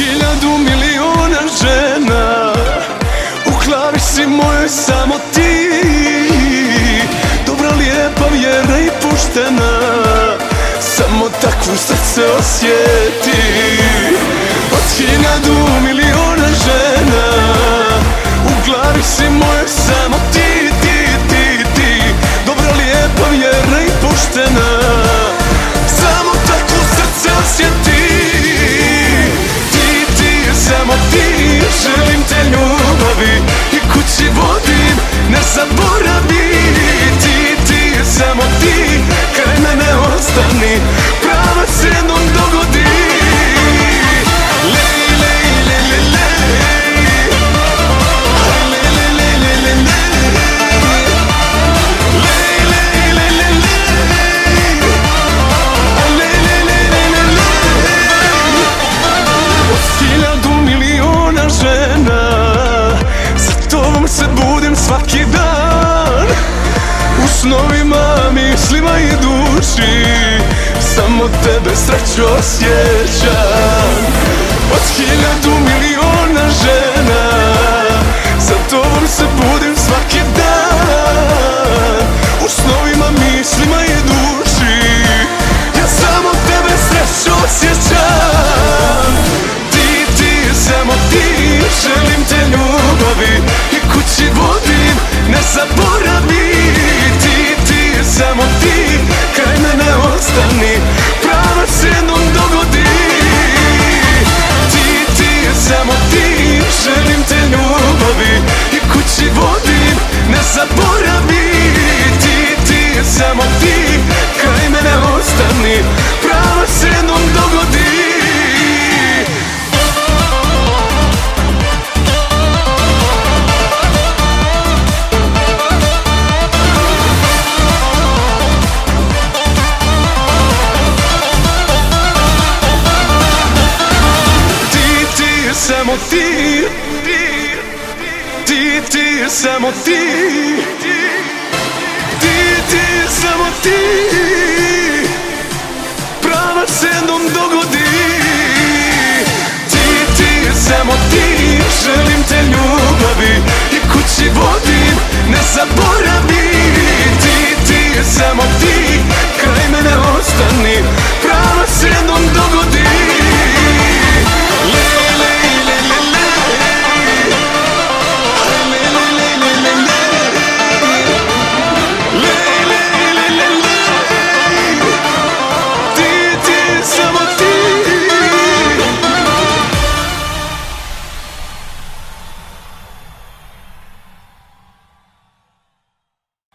Hiljadu milijuna žena U glavi si mojoj samo ti. Dobra, lijepa, vjera i puštena Samo takvu srce osjeti. Od hiljadu milijuna želim te ljubavi I kući vodim, ne zaboravim budem svaki dan. U snovima, mislima i duši. Samo tebe sreću osjećam. samo ti Ti, ti, samo ti Ti, ti, samo ti. Prava se jednom dogodi Ti, ti, samo ti Želim te ljubiti